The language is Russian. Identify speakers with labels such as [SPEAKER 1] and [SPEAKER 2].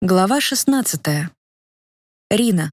[SPEAKER 1] Глава 16. Рина.